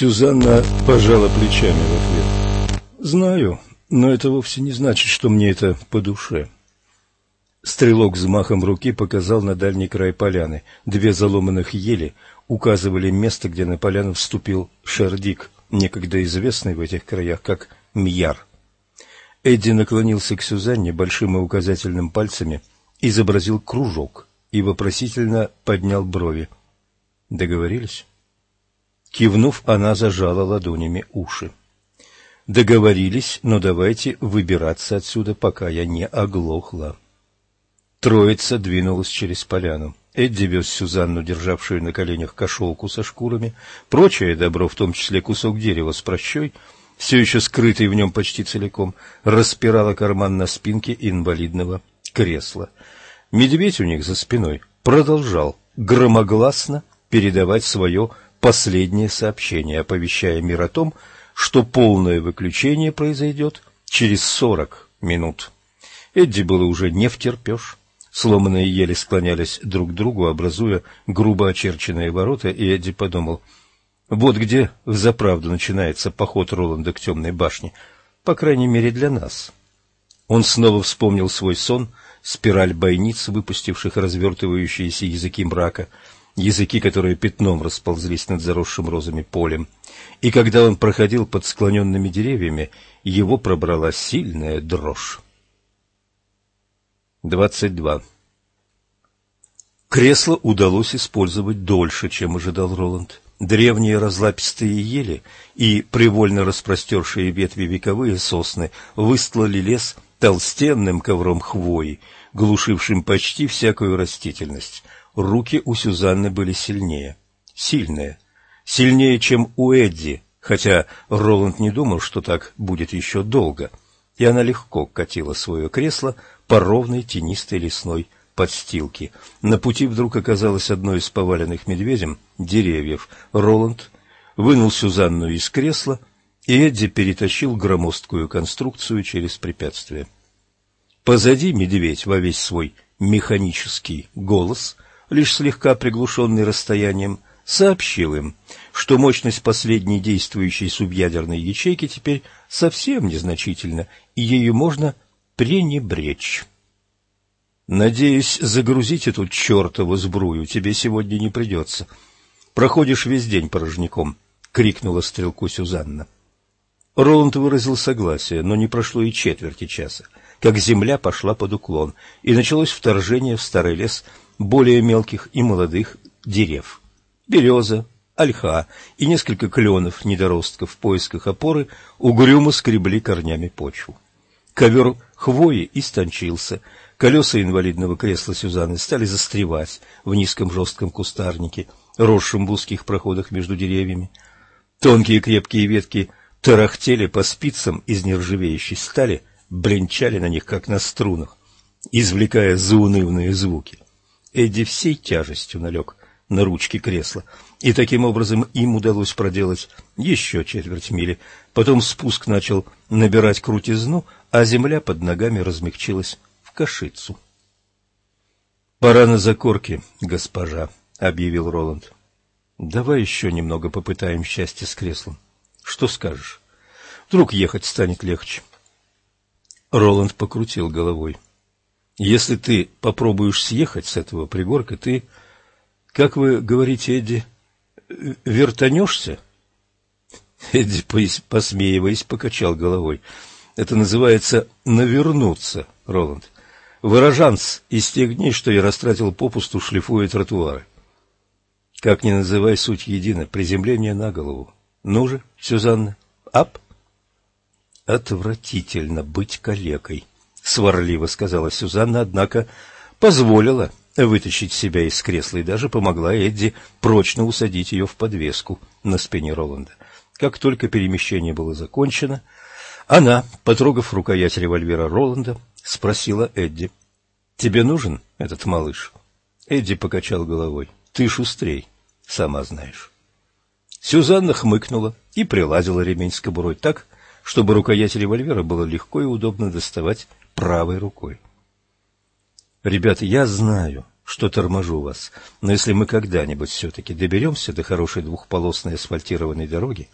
Сюзанна пожала плечами в ответ. «Знаю, но это вовсе не значит, что мне это по душе». Стрелок взмахом руки показал на дальний край поляны. Две заломанных ели указывали место, где на поляну вступил Шердик, некогда известный в этих краях как Мьяр. Эдди наклонился к Сюзанне большим и указательным пальцами, изобразил кружок и вопросительно поднял брови. «Договорились?» Кивнув, она зажала ладонями уши. «Договорились, но давайте выбираться отсюда, пока я не оглохла». Троица двинулась через поляну. Эдди вез Сюзанну, державшую на коленях кошелку со шкурами, прочее добро, в том числе кусок дерева с прощой, все еще скрытый в нем почти целиком, распирала карман на спинке инвалидного кресла. Медведь у них за спиной продолжал громогласно передавать свое последнее сообщение, оповещая мир о том, что полное выключение произойдет через сорок минут. Эдди было уже не втерпешь. Сломанные ели склонялись друг к другу, образуя грубо очерченные ворота, и Эдди подумал, вот где взаправду начинается поход Роланда к темной башне, по крайней мере для нас. Он снова вспомнил свой сон, спираль бойниц, выпустивших развертывающиеся языки мрака — языки, которые пятном расползлись над заросшим розами полем. И когда он проходил под склоненными деревьями, его пробрала сильная дрожь. 22. Кресло удалось использовать дольше, чем ожидал Роланд. Древние разлапистые ели и привольно распростершие ветви вековые сосны выстлали лес толстенным ковром хвои, глушившим почти всякую растительность — руки у Сюзанны были сильнее. Сильные. Сильнее, чем у Эдди, хотя Роланд не думал, что так будет еще долго. И она легко катила свое кресло по ровной тенистой лесной подстилке. На пути вдруг оказалось одно из поваленных медведем деревьев. Роланд вынул Сюзанну из кресла, и Эдди перетащил громоздкую конструкцию через препятствие. Позади медведь во весь свой механический голос — лишь слегка приглушенный расстоянием, сообщил им, что мощность последней действующей субъядерной ячейки теперь совсем незначительна, и ею можно пренебречь. «Надеюсь, загрузить эту чертову сбрую тебе сегодня не придется. Проходишь весь день порожняком», — крикнула стрелку Сюзанна. Роланд выразил согласие, но не прошло и четверти часа, как земля пошла под уклон, и началось вторжение в старый лес более мелких и молодых дерев. Береза, ольха и несколько кленов недоростков в поисках опоры угрюмо скребли корнями почву. Ковер хвои истончился, колеса инвалидного кресла Сюзанны стали застревать в низком жестком кустарнике, росшем в узких проходах между деревьями. Тонкие крепкие ветки тарахтели по спицам из нержавеющей стали, бренчали на них, как на струнах, извлекая заунывные звуки. Эдди всей тяжестью налег на ручки кресла, и таким образом им удалось проделать еще четверть мили. Потом спуск начал набирать крутизну, а земля под ногами размягчилась в кашицу. — Пора на закорки, госпожа, — объявил Роланд. — Давай еще немного попытаем счастье с креслом. Что скажешь? Вдруг ехать станет легче. Роланд покрутил головой. — если ты попробуешь съехать с этого пригорка, ты, как вы говорите, Эдди, вертанешься? Эдди, посмеиваясь, покачал головой. Это называется «навернуться», Роланд. Выражанс из тех дней, что я растратил попусту, шлифуя тротуары. Как ни называй, суть едина. Приземление на голову. Ну же, Сюзанна, ап. Отвратительно быть калекой. — сварливо сказала Сюзанна, однако позволила вытащить себя из кресла и даже помогла Эдди прочно усадить ее в подвеску на спине Роланда. Как только перемещение было закончено, она, потрогав рукоять револьвера Роланда, спросила Эдди, «Тебе нужен этот малыш?» Эдди покачал головой. «Ты шустрей, сама знаешь». Сюзанна хмыкнула и приладила ремень с кобурой так, чтобы рукоять револьвера было легко и удобно доставать правой рукой. Ребята, я знаю, что торможу вас, но если мы когда-нибудь все-таки доберемся до хорошей двухполосной асфальтированной дороги,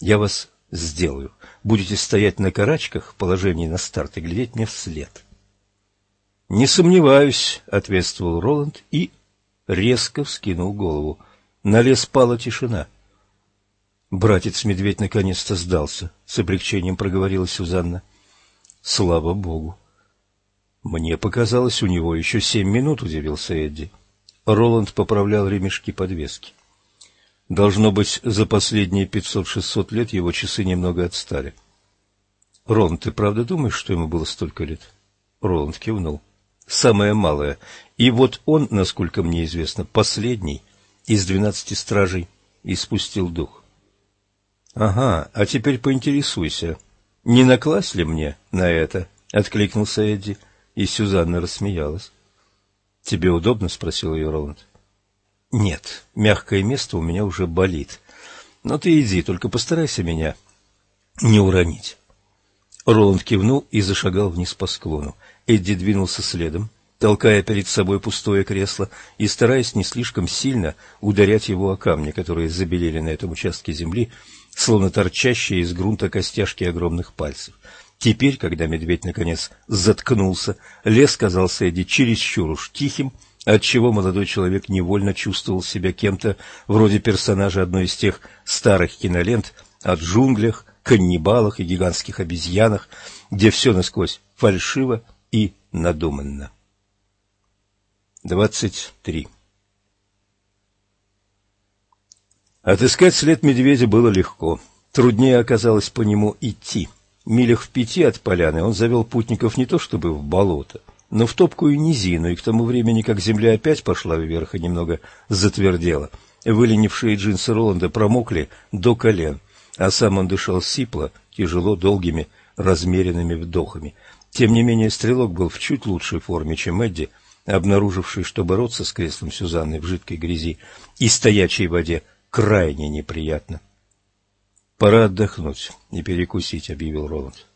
я вас сделаю. Будете стоять на карачках в положении на старт и глядеть мне вслед. — Не сомневаюсь, — ответствовал Роланд и резко вскинул голову. На лес пала тишина. Братец-медведь наконец-то сдался, — с облегчением проговорила Сюзанна. — Слава богу! Мне показалось, у него еще семь минут, — удивился Эдди. Роланд поправлял ремешки подвески. Должно быть, за последние пятьсот-шестьсот лет его часы немного отстали. — Роланд, ты правда думаешь, что ему было столько лет? Роланд кивнул. — Самое малое. И вот он, насколько мне известно, последний из двенадцати стражей и спустил дух. — Ага, а теперь поинтересуйся, не накласть ли мне на это? — откликнулся Эдди, и Сюзанна рассмеялась. — Тебе удобно? — спросил ее Роланд. — Нет, мягкое место у меня уже болит. Но ты иди, только постарайся меня не уронить. Роланд кивнул и зашагал вниз по склону. Эдди двинулся следом, толкая перед собой пустое кресло и стараясь не слишком сильно ударять его о камни, которые забелели на этом участке земли, словно торчащие из грунта костяшки огромных пальцев. Теперь, когда медведь наконец заткнулся, лес казался Эдди чересчур уж тихим, отчего молодой человек невольно чувствовал себя кем-то вроде персонажа одной из тех старых кинолент о джунглях, каннибалах и гигантских обезьянах, где все насквозь фальшиво и надуманно. 23. Отыскать след медведя было легко. Труднее оказалось по нему идти. Милях в пяти от поляны он завел путников не то чтобы в болото, но в топкую низину, и к тому времени, как земля опять пошла вверх и немного затвердела, выленившие джинсы Роланда промокли до колен, а сам он дышал сипло, тяжело, долгими, размеренными вдохами. Тем не менее, стрелок был в чуть лучшей форме, чем Эдди, обнаруживший, что бороться с креслом Сюзанны в жидкой грязи и стоячей воде крайне неприятно. «Пора отдохнуть и перекусить», — объявил Роланд.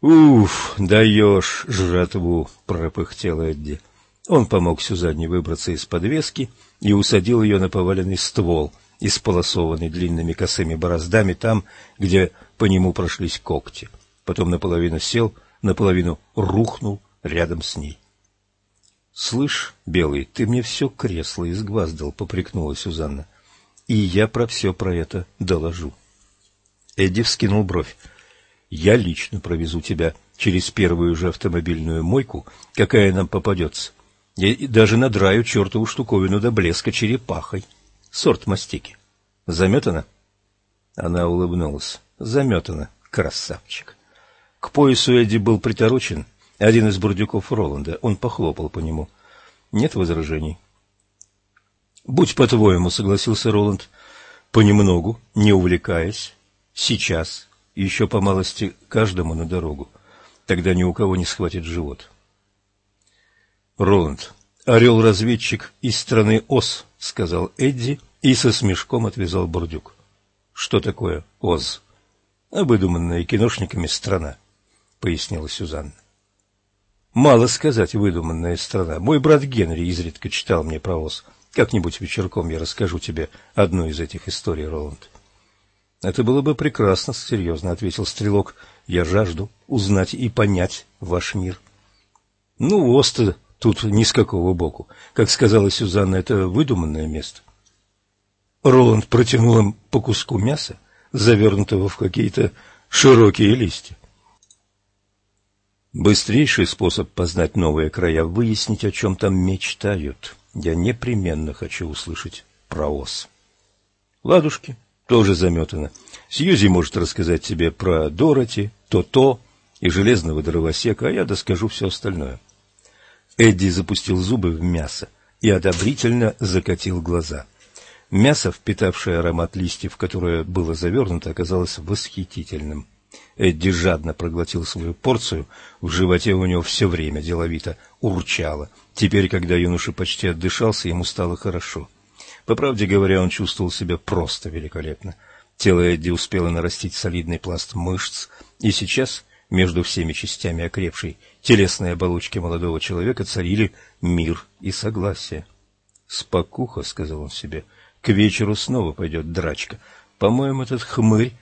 «Уф, даешь жратву!» — пропыхтел Эдди. Он помог Сюзанне выбраться из подвески и усадил ее на поваленный ствол, исполосованный длинными косыми бороздами там, где по нему прошлись когти. Потом наполовину сел, наполовину рухнул рядом с ней. — Слышь, Белый, ты мне все кресло изгваздал, — попрекнула Сюзанна. — И я про все про это доложу. Эдди вскинул бровь. Я лично провезу тебя через первую же автомобильную мойку, какая нам попадется. И даже надраю чертову штуковину до блеска черепахой. Сорт мастики. Заметана? Она улыбнулась. Заметана, красавчик. К поясу Эдди был приторочен один из бурдюков Роланда. Он похлопал по нему. Нет возражений. «Будь по-твоему», — согласился Роланд, — «понемногу, не увлекаясь, сейчас, еще по малости каждому на дорогу. Тогда ни у кого не схватит живот. Роланд, орел-разведчик из страны Оз, сказал Эдди и со смешком отвязал бурдюк. Что такое Оз? Выдуманная киношниками страна, пояснила Сюзанна. Мало сказать, выдуманная страна. Мой брат Генри изредка читал мне про Оз. Как-нибудь вечерком я расскажу тебе одну из этих историй, Роланд. Это было бы прекрасно, серьезно ответил стрелок. Я жажду узнать и понять ваш мир. Ну, Оста тут ни с какого боку. Как сказала Сюзанна, это выдуманное место. Роланд протянул им по куску мяса, завернутого в какие-то широкие листья. Быстрейший способ познать новые края — выяснить, о чем там мечтают. Я непременно хочу услышать про ос. Ладушки, тоже заметано. Сьюзи может рассказать тебе про Дороти, То-То и железного дровосека, а я доскажу все остальное. Эдди запустил зубы в мясо и одобрительно закатил глаза. Мясо, впитавшее аромат листьев, которое было завернуто, оказалось восхитительным. Эдди жадно проглотил свою порцию, в животе у него все время деловито урчало. Теперь, когда юноша почти отдышался, ему стало хорошо. По правде говоря, он чувствовал себя просто великолепно. Тело Эдди успело нарастить солидный пласт мышц, и сейчас между всеми частями окрепшей телесной оболочки молодого человека царили мир и согласие. «Спокуха», — сказал он себе, — «к вечеру снова пойдет драчка. По-моему, этот хмырь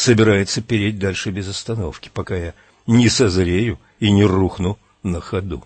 собирается переть дальше без остановки, пока я не созрею и не рухну на ходу».